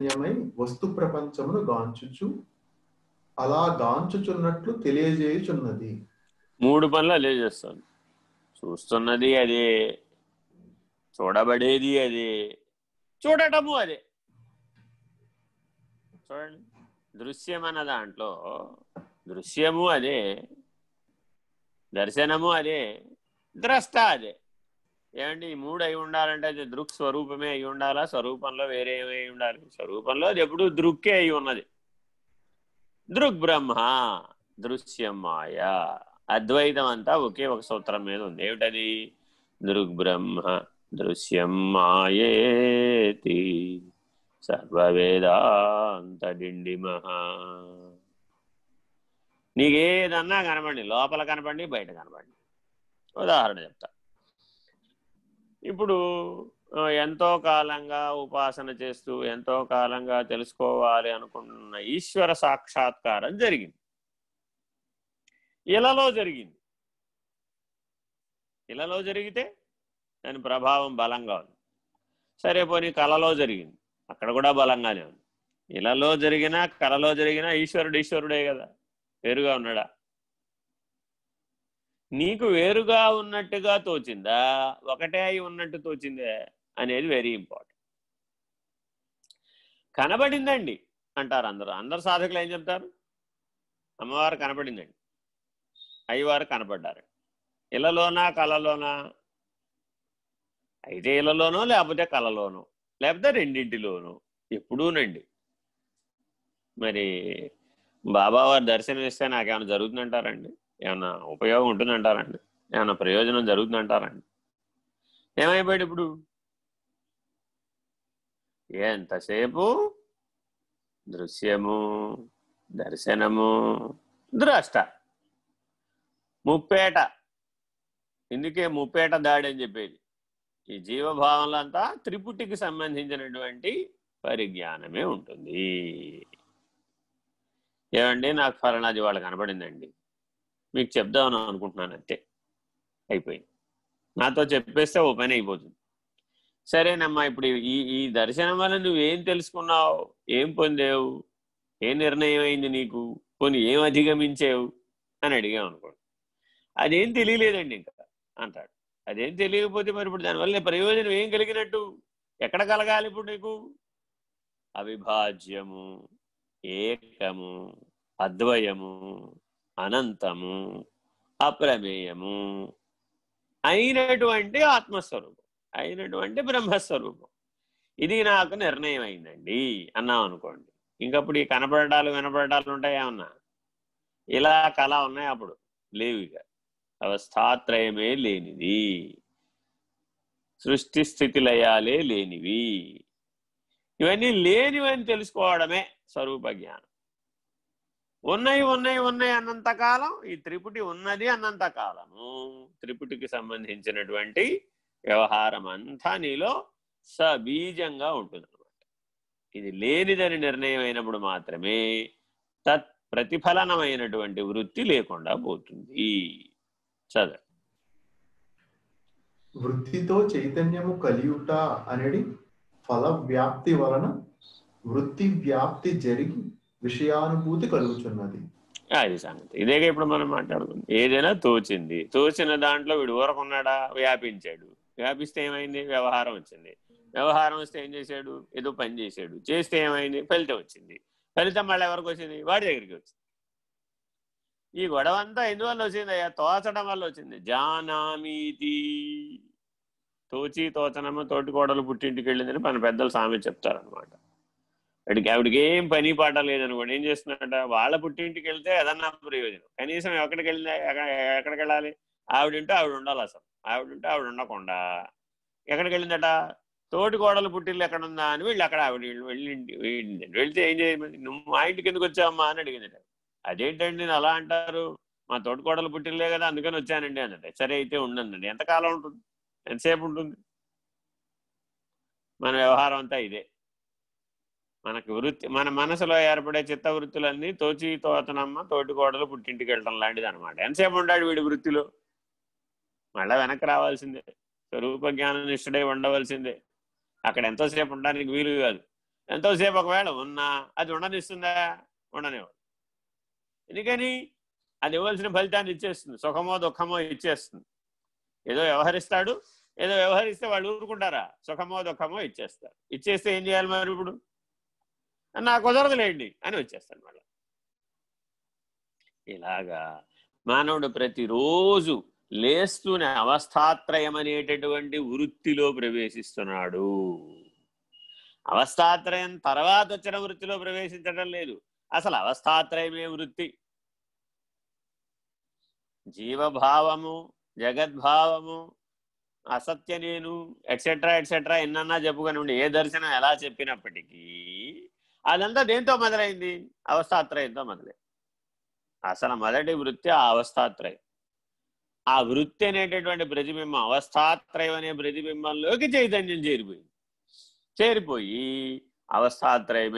చైతన్యమై వస్తు ప్రపంచమును గాంచుచు. అలా గాంచుచున్నట్లు తెలియజేయుచున్నది. మూడు పనులు అదే చేస్తాను. చూస్తున్నది అదే చూడబడేది అదే చూడటము అదే. చూడండి దృశ్యం అన్న దాంట్లో దృశ్యము అదే దర్శనము అదే ద్రష్ట అదే. ఏమండి ఈ మూడు అయి ఉండాలంటే అది దృక్ స్వరూపమే అయి ఉండాలా? స్వరూపంలో వేరే ఏమై ఉండాలి? స్వరూపంలో అది ఎప్పుడు దృక్కే అయి ఉన్నది. దృక్ బ్రహ్మ దృశ్యం మాయ అద్వైతం అంతా ఒకే ఒక సూత్రం మీద ఉంది. ఏమిటది? దృక్ బ్రహ్మ దృశ్యం మాయేతి సర్వవేదాంత డిండిమహా. నీకేదన్నా కనపడి లోపల కనపడి బయట కనపడి. ఉదాహరణ చెప్తా. ఇప్పుడు ఎంతో కాలంగా ఉపాసన చేస్తూ ఎంతో కాలంగా తెలుసుకోవాలి అనుకున్న ఈశ్వర సాక్షాత్కారం జరిగింది. ఇలాలో జరిగింది. ఇలాలో జరిగితే దాని ప్రభావం బలంగా ఉంది. సరే పోనీ కళలో జరిగింది. అక్కడ కూడా బలంగానే ఉంది. ఇలాలో జరిగినా కళలో జరిగినా ఈశ్వరుడు ఈశ్వరుడే కదా. వేరుగా ఉన్నాడా? నీకు వేరుగా ఉన్నట్టుగా తోచిందా? ఒకటే అయి ఉన్నట్టు తోచిందే అనేది వెరీ ఇంపార్టెంట్ కనబడిందండి అంటారు అందరూ. అందరు సాధకులు ఏం చెప్తారు? అమ్మవారు కనబడిందండి. అయ్యవారు కనపడ్డారు ఇళ్ళలోనా కళలోనా అయితే ఇళ్ళలోనో లేకపోతే కళలోనో లేకపోతే రెండింటిలోనూ ఎప్పుడూనండి. మరి బాబావారు దర్శనం ఇస్తే నాకేమైనా జరుగుతుందంటారండి? ఏమన్నా ఉపయోగం ఉంటుందంటారండి? ఏమన్నా ప్రయోజనం జరుగుతుందంటారండి? ఏమైపోయాడు ఇప్పుడు? ఎంతసేపు? దృశ్యము దర్శనము ద్రష్ట. ముప్పేట. ఇందుకే ముప్పేట దాడి అని చెప్పేది. ఈ జీవభావంలో అంతా త్రిపుటికి సంబంధించినటువంటి పరిజ్ఞానమే ఉంటుంది. ఏమండి? నాకు ఫలనాది వాళ్ళు కనపడిందండి. మీకు చెప్దామని అనుకుంటున్నాను అంతే. అయిపోయింది. నాతో చెప్పేస్తే ఓ పని అయిపోతుంది. సరేనమ్మా ఇప్పుడు ఈ ఈ దర్శనం వల్ల నువ్వేం తెలుసుకున్నావు? ఏం పొందావు? ఏ నిర్ణయం అయింది నీకు? కొన్ని ఏం అధిగమించావు? అని అడిగాం అనుకోండి. అదేం తెలియలేదండి ఇంకా అంటాడు. అదేం తెలియకపోతే మరి ఇప్పుడు దానివల్ల ప్రయోజనం ఏం కలిగినట్టు? ఎక్కడ కలగాలి ఇప్పుడు నీకు? అవిభాజ్యము ఏకము అద్వయము అనంతము అప్రమేయము అయినటువంటి ఆత్మస్వరూపం అయినటువంటి బ్రహ్మస్వరూపం. ఇది నాకు నిర్ణయం అయిందండి అన్నాం అనుకోండి. ఇంకప్పుడు ఈ కనపడడాలు వినపడడాలు ఉంటాయేమన్నా ఇలా కళ ఉన్నాయి అప్పుడు. లేవు ఇక. అవస్థాత్రయమే లేనిది. సృష్టి స్థితి లయాలే లేనివి. ఇవన్నీ లేనివని తెలుసుకోవడమే స్వరూప జ్ఞానం ఉన్నాయి ఉన్నాయి ఉన్నాయి అన్నంతకాలం ఈ త్రిపుటి ఉన్నది అన్నంతకాలము త్రిపుటికి సంబంధించినటువంటి వ్యవహారం అంతా నీలో సబీజంగా ఉంటుంది అనమాట ఇది లేనిదని నిర్ణయం అయినప్పుడు మాత్రమే తత్ ప్రతిఫలనమైనటువంటి వృత్తి లేకుండా పోతుంది. చదవ వృత్తితో చైతన్యము కలియుట అనేది ఫల వ్యాప్తి వలన వృత్తి వ్యాప్తి జరిగి విషయానుభూతి కలుగుతున్నది అది సంగతి. ఇదేగా ఇప్పుడు మనం మాట్లాడుకుంది. ఏదైనా తోచింది. తోచిన దాంట్లో వీడు ఊరకున్నాడా? వ్యాపించాడు. వ్యాపిస్తే ఏమైంది? వ్యవహారం వచ్చింది. వ్యవహారం వస్తే ఏం చేశాడు? ఏదో పని చేశాడు. చేస్తే ఏమైంది? ఫలితం వచ్చింది. ఫలితం మళ్ళీ ఎవరికి వచ్చింది? వాడి దగ్గరికి వచ్చింది. ఈ గొడవ అంతా ఎందువల్ల వచ్చింది అయ్యా? తోచడం వల్ల వచ్చింది. జానామీతి. తోచి తోచనమ్మ తోటి కోడలు పుట్టింటికి వెళ్ళిందని మన పెద్దలు సామె చెప్తారనమాట వాడికి ఆవిడకి ఏం పని పాట లేదనుకోండి. ఏం చేస్తున్నట వాళ్ళ పుట్టింటికి వెళ్తే అదన్నా ప్రయోజనం. కనీసం ఎక్కడికి వెళ్ళిందా ఎక్కడికి వెళ్ళాలి? ఆవిడంటే ఆవిడ ఉండాలి అసలు. ఆవిడంటే ఆవిడ ఉండకుండా. ఎక్కడికి వెళ్ళిందట? తోటి కోడలు పుట్టిల్లు ఎక్కడ ఉందా అని వీళ్ళు అక్కడ ఆవిడ వెళ్ళి వెళ్ళింది. వెళ్తే ఏం చేయమని నువ్వు మా ఇంటికి ఎందుకు వచ్చావమ్మా అని అడిగిందట. అదేంటండి నేను అలా అంటారు? మా తోటి కోడలు పుట్టిల్లే కదా అందుకని వచ్చానండి అన్నట్టు సరే అయితే ఉండండి. ఎంతకాలం ఉంటుంది? ఎంతసేపు ఉంటుంది? మన వ్యవహారం అంతా ఇదే. మనకు వృత్తి మన మనసులో ఏర్పడే చిత్త వృత్తులన్నీ తోచి తోతనమ్మ తోటికోడలు పుట్టింటికి వెళ్ళడం లాంటిది అనమాట ఎంతసేపు ఉండాడు వీడి వృత్తిలో? మళ్ళా వెనక్కి రావాల్సిందే. స్వరూప జ్ఞాన నిష్ఠుడై ఉండవలసిందే. అక్కడ ఎంతోసేపు ఉండడానికి వీలు కాదు. ఎంతోసేపు ఒకవేళ ఉన్నా అది ఉండనిస్తుందా? ఉండనివ్వదు. ఎందుకని? అది ఇవ్వాల్సిన ఫలితాన్ని ఇచ్చేస్తుంది. సుఖమో దుఃఖమో ఇచ్చేస్తుంది. ఏదో వ్యవహరిస్తాడు. ఏదో వ్యవహరిస్తే వాళ్ళు ఊరుకుంటారా? సుఖమో దుఃఖమో ఇచ్చేస్తారు. ఇచ్చేస్తే ఏం చేయాలి మరి ఇప్పుడు? నాకు కుదరదులేండి అని వచ్చేస్తాను మళ్ళీ. ఇలాగా మానవుడు ప్రతిరోజు లేస్తూనే అవస్థాత్రయం అనేటటువంటి వృత్తిలో ప్రవేశిస్తున్నాడు. అవస్థాత్రయం తర్వాత వచ్చిన వృత్తిలో ప్రవేశించడం లేదు. అసలు అవస్థాత్రయమే వృత్తి. జీవభావము జగద్భావము అసత్య నేను ఎట్సెట్రా ఎట్సెట్రా ఎన్నన్నా చెప్పుకొని ఏ దర్శనం ఎలా చెప్పినప్పటికీ అదంతా దేంతో మొదలైంది? అవస్థాత్రయంతో మొదలైంది అసలు మొదటి వృత్తి ఆ అవస్థాత్రయం. ఆ వృత్తి అనేటటువంటి ప్రతిబింబం అవస్థాత్రయం అనే ప్రతిబింబంలోకి చైతన్యం చేరిపోయింది. చేరిపోయి అవస్థాత్రయమే